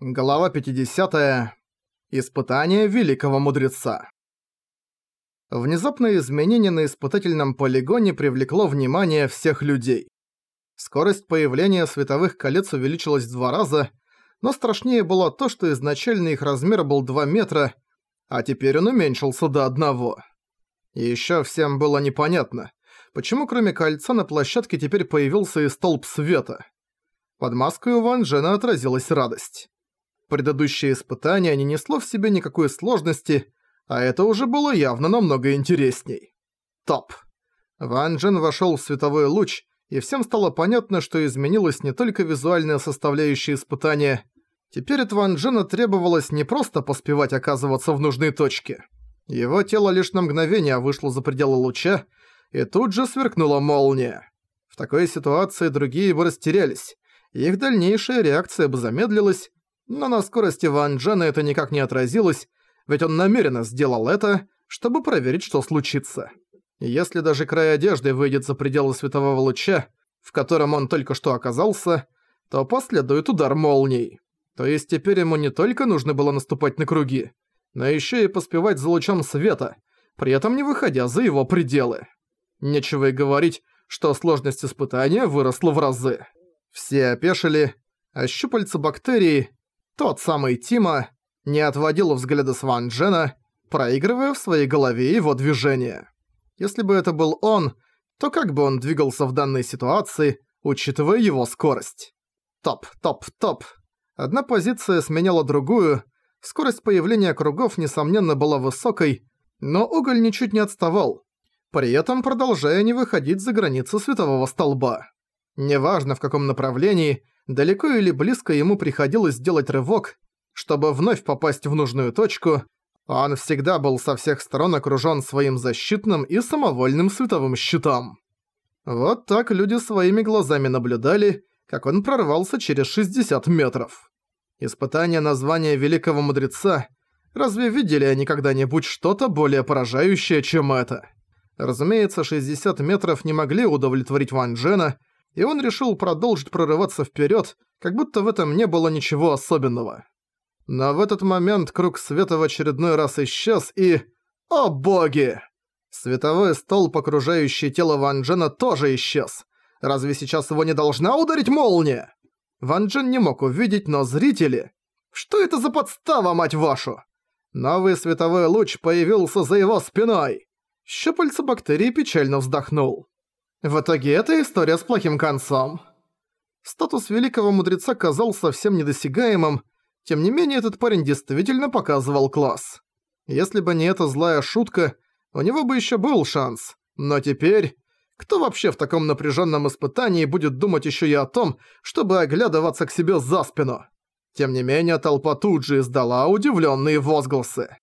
Глава 50. Испытание великого мудреца. Внезапное изменение на испытательном полигоне привлекло внимание всех людей. Скорость появления световых колец увеличилась в два раза, но страшнее было то, что изначально их размер был 2 метра, а теперь он уменьшился до одного. И ещё всем было непонятно, почему кроме кольца на площадке теперь появился и столб света. Под маской у Ван Джена отразилась радость. Предыдущее испытание не несло в себе никакой сложности, а это уже было явно намного интересней. Топ. Ван Джен вошёл в световой луч, и всем стало понятно, что изменилась не только визуальная составляющая испытания. Теперь от Ван Джена требовалось не просто поспевать оказываться в нужной точке. Его тело лишь на мгновение вышло за пределы луча, и тут же сверкнула молния. В такой ситуации другие бы растерялись, их дальнейшая реакция бы замедлилась, но на скорости Ван Джена это никак не отразилось, ведь он намеренно сделал это, чтобы проверить, что случится. Если даже край одежды выйдет за пределы светового луча, в котором он только что оказался, то последует удар молний. То есть теперь ему не только нужно было наступать на круги, но еще и поспевать за лучом света, при этом не выходя за его пределы. Нечего и говорить, что сложность испытания выросла в разы. Все опешили, а щупальца бактерии тот самый Тима не отводил взгляда с Ван Джена, проигрывая в своей голове его движения. Если бы это был он, то как бы он двигался в данной ситуации, учитывая его скорость? Топ, топ, топ. Одна позиция сменяла другую, скорость появления кругов, несомненно, была высокой, но уголь ничуть не отставал, при этом продолжая не выходить за границы светового столба. Неважно в каком направлении, далеко или близко ему приходилось делать рывок, чтобы вновь попасть в нужную точку, он всегда был со всех сторон окружён своим защитным и самовольным световым щитом. Вот так люди своими глазами наблюдали, как он прорвался через 60 метров. Испытание названия Великого Мудреца Разве видели они когда-нибудь что-то более поражающее, чем это? Разумеется, 60 метров не могли удовлетворить Ван Джена, и он решил продолжить прорываться вперед, как будто в этом не было ничего особенного. Но в этот момент круг света в очередной раз исчез и... О боги! Световой столб, окружающий тело Ван Джена, тоже исчез. Разве сейчас его не должна ударить молния? Ван Джен не мог увидеть, но зрители... Что это за подстава, мать вашу? Новый световой луч появился за его спиной. Щупальца бактерии печально вздохнул. В итоге это история с плохим концом. Статус великого мудреца казался совсем недосягаемым, тем не менее этот парень действительно показывал класс. Если бы не эта злая шутка, у него бы еще был шанс. Но теперь... Кто вообще в таком напряженном испытании будет думать еще и о том, чтобы оглядываться к себе за спину? Тем не менее, толпа тут же издала удивленные возгласы.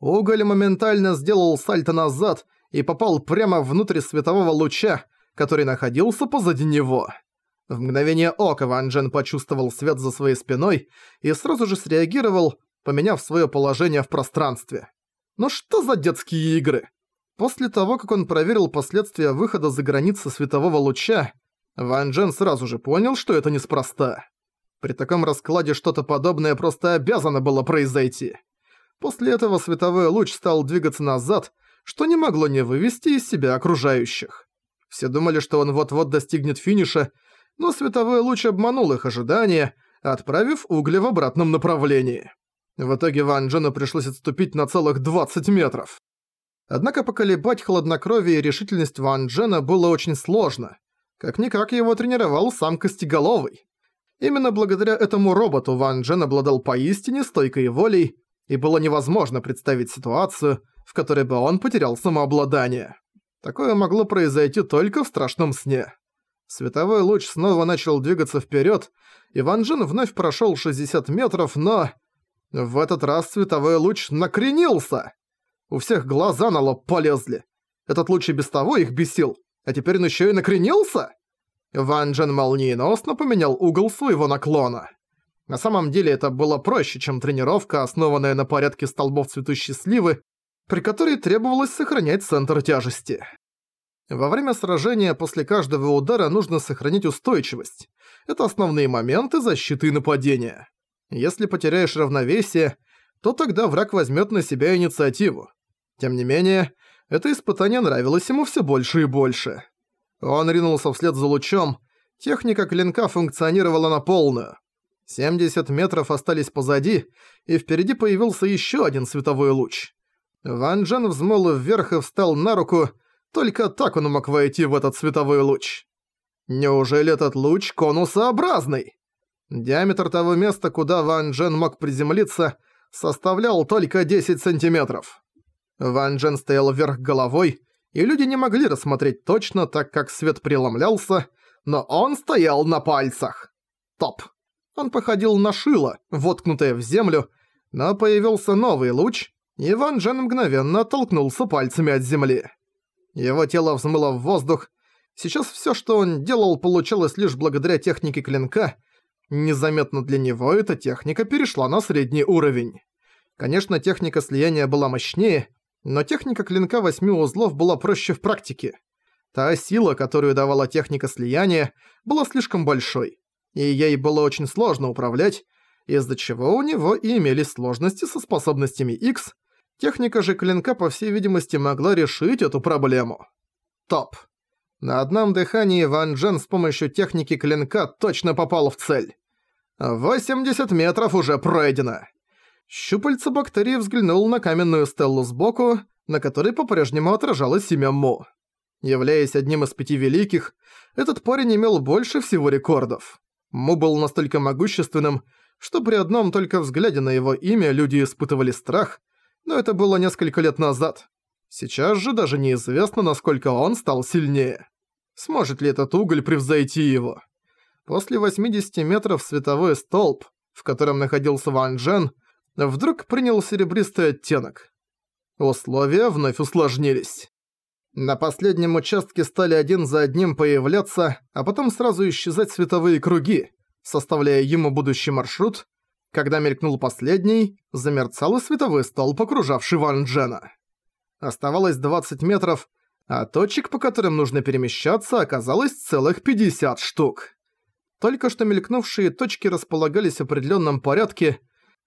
Уголь моментально сделал сальто назад и попал прямо внутрь светового луча, который находился позади него. В мгновение ока Ван Джен почувствовал свет за своей спиной и сразу же среагировал, поменяв свое положение в пространстве. Ну что за детские игры? После того, как он проверил последствия выхода за границы светового луча, Ван Джен сразу же понял, что это неспроста. При таком раскладе что-то подобное просто обязано было произойти. После этого световой луч стал двигаться назад, что не могло не вывести из себя окружающих. Все думали, что он вот-вот достигнет финиша, но световой луч обманул их ожидания, отправив угли в обратном направлении. В итоге Ван Джену пришлось отступить на целых 20 метров. Однако поколебать хладнокровие и решительность Ван Джена было очень сложно. Как-никак его тренировал сам Костеголовый. Именно благодаря этому роботу Ван Джен обладал поистине стойкой волей, и было невозможно представить ситуацию, в которой бы он потерял самообладание. Такое могло произойти только в страшном сне. Световой луч снова начал двигаться вперед, и Ван Джин вновь прошел 60 метров, но... В этот раз световой луч накренился! У всех глаза на лоб полезли. Этот луч и без того их бесил, а теперь он еще и накренился? Ван Джен молниеносно поменял угол своего наклона. На самом деле это было проще, чем тренировка, основанная на порядке столбов цветущей сливы, при которой требовалось сохранять центр тяжести. Во время сражения после каждого удара нужно сохранить устойчивость. Это основные моменты защиты и нападения. Если потеряешь равновесие, то тогда враг возьмет на себя инициативу. Тем не менее, это испытание нравилось ему все больше и больше. Он ринулся вслед за лучом, техника клинка функционировала на полную. 70 метров остались позади, и впереди появился еще один световой луч. Ван Джен взмыл вверх и встал на руку, только так он мог войти в этот световой луч. Неужели этот луч конусообразный? Диаметр того места, куда Ван Джен мог приземлиться, составлял только 10 сантиметров. Ван Джен стоял вверх головой, и люди не могли рассмотреть точно, так как свет преломлялся, но он стоял на пальцах. Топ. Он походил на шило, воткнутое в землю, но появился новый луч, и Ван Джен мгновенно оттолкнулся пальцами от земли. Его тело взмыло в воздух. Сейчас всё, что он делал, получалось лишь благодаря технике клинка. Незаметно для него эта техника перешла на средний уровень. Конечно, техника слияния была мощнее, но техника клинка восьми узлов была проще в практике. Та сила, которую давала техника слияния, была слишком большой, и ей было очень сложно управлять, из-за чего у него и имелись сложности со способностями X, техника же клинка, по всей видимости, могла решить эту проблему. Топ. На одном дыхании Ван Джен с помощью техники клинка точно попал в цель. 80 метров уже пройдено. Щупальца бактерии взглянул на каменную стеллу сбоку, на которой по-прежнему отражалось имя Мо. Являясь одним из пяти великих, этот парень имел больше всего рекордов. Му был настолько могущественным, что при одном только взгляде на его имя люди испытывали страх, но это было несколько лет назад. Сейчас же даже неизвестно, насколько он стал сильнее. Сможет ли этот уголь превзойти его? После 80 метров световой столб, в котором находился Ван Джен, вдруг принял серебристый оттенок. Условия вновь усложнились. На последнем участке стали один за одним появляться, а потом сразу исчезать световые круги, составляя ему будущий маршрут. Когда мелькнул последний, замерцал и световой столб, окружавший Ван Джена. Оставалось 20 метров, а точек, по которым нужно перемещаться, оказалось целых 50 штук. Только что мелькнувшие точки располагались в определенном порядке,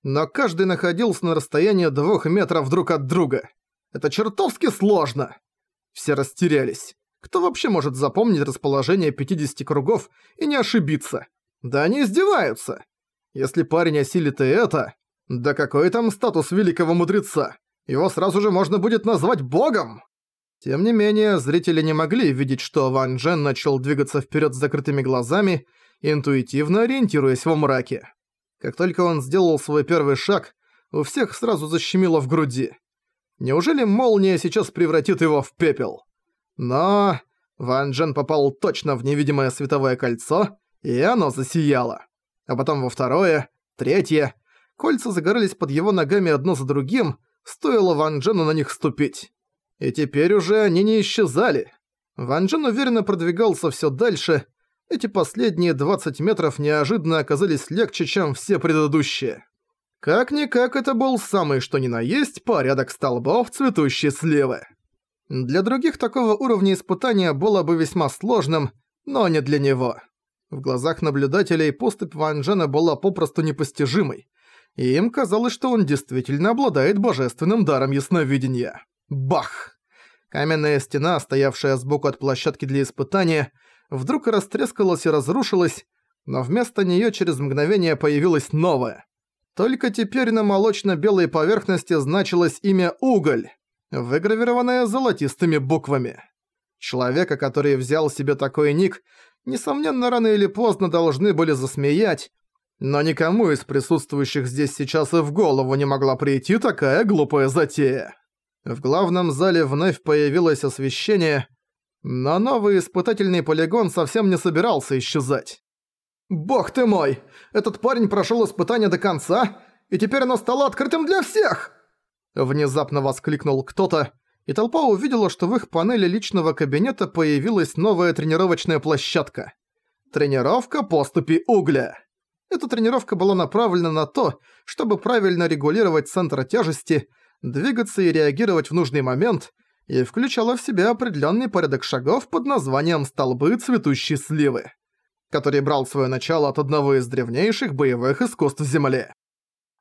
но каждый находился на расстоянии двух метров друг от друга. Это чертовски сложно. Все растерялись. Кто вообще может запомнить расположение 50 кругов и не ошибиться? Да они издеваются. Если парень осилит и это, да какой там статус великого мудреца? Его сразу же можно будет назвать богом! Тем не менее, зрители не могли видеть, что Ван Джен начал двигаться вперед с закрытыми глазами, интуитивно ориентируясь во мраке. Как только он сделал свой первый шаг, у всех сразу защемило в груди. Неужели молния сейчас превратит его в пепел? Но... Ван Джен попал точно в невидимое световое кольцо, и оно засияло. А потом во второе, третье. Кольца загорались под его ногами одно за другим, стоило Ван Джену на них ступить. И теперь уже они не исчезали. Ван Джен уверенно продвигался всё дальше, эти последние 20 метров неожиданно оказались легче, чем все предыдущие. Как-никак это был самый что ни на есть порядок столбов, цветущий слева. Для других такого уровня испытания было бы весьма сложным, но не для него. В глазах наблюдателей поступь Ван Джена была попросту непостижимой, и им казалось, что он действительно обладает божественным даром ясновидения. Бах! Каменная стена, стоявшая сбоку от площадки для испытания, вдруг растрескалась и разрушилась, но вместо неё через мгновение появилась новая. Только теперь на молочно-белой поверхности значилось имя «Уголь», выгравированное золотистыми буквами. Человека, который взял себе такой ник, несомненно, рано или поздно должны были засмеять, но никому из присутствующих здесь сейчас и в голову не могла прийти такая глупая затея. В главном зале вновь появилось освещение – но новый испытательный полигон совсем не собирался исчезать. «Бог ты мой! Этот парень прошёл испытание до конца, и теперь оно стало открытым для всех!» Внезапно воскликнул кто-то, и толпа увидела, что в их панели личного кабинета появилась новая тренировочная площадка. Тренировка поступи угля. Эта тренировка была направлена на то, чтобы правильно регулировать центр тяжести, двигаться и реагировать в нужный момент, и включала в себя определенный порядок шагов под названием «Столбы цветущей сливы», который брал свое начало от одного из древнейших боевых искусств Земли.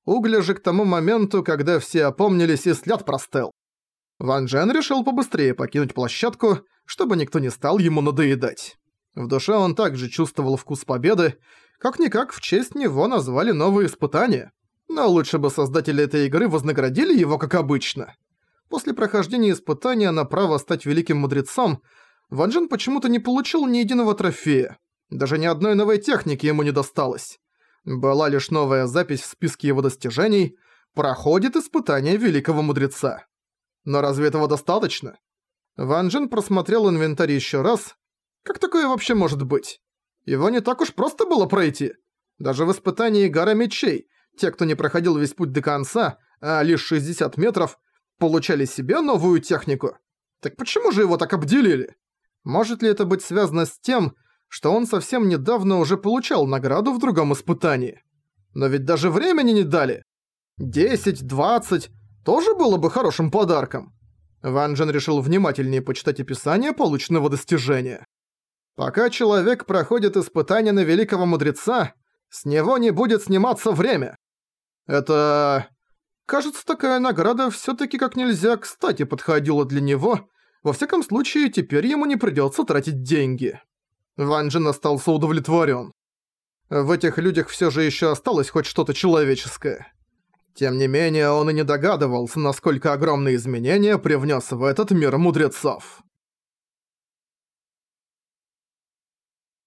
Угля же к тому моменту, когда все опомнились и след простыл. Ван Джен решил побыстрее покинуть площадку, чтобы никто не стал ему надоедать. В душе он также чувствовал вкус победы, как-никак в честь него назвали новые испытания. Но лучше бы создатели этой игры вознаградили его как обычно. После прохождения испытания на право стать великим мудрецом, Ван Джен почему-то не получил ни единого трофея. Даже ни одной новой техники ему не досталось. Была лишь новая запись в списке его достижений «Проходит испытание великого мудреца». Но разве этого достаточно? Ван Джен просмотрел инвентарь еще раз. Как такое вообще может быть? Его не так уж просто было пройти. Даже в испытании Гора Мечей, те, кто не проходил весь путь до конца, а лишь 60 метров, получали себе новую технику. Так почему же его так обделили? Может ли это быть связано с тем, что он совсем недавно уже получал награду в другом испытании? Но ведь даже времени не дали. 10, 20 тоже было бы хорошим подарком. Ван Джен решил внимательнее почитать описание полученного достижения. Пока человек проходит испытание на великого мудреца, с него не будет сниматься время. Это... Кажется, такая награда всё-таки как нельзя кстати подходила для него. Во всяком случае, теперь ему не придётся тратить деньги. Ван Джен остался удовлетворён. В этих людях всё же ещё осталось хоть что-то человеческое. Тем не менее, он и не догадывался, насколько огромные изменения привнес в этот мир мудрецов.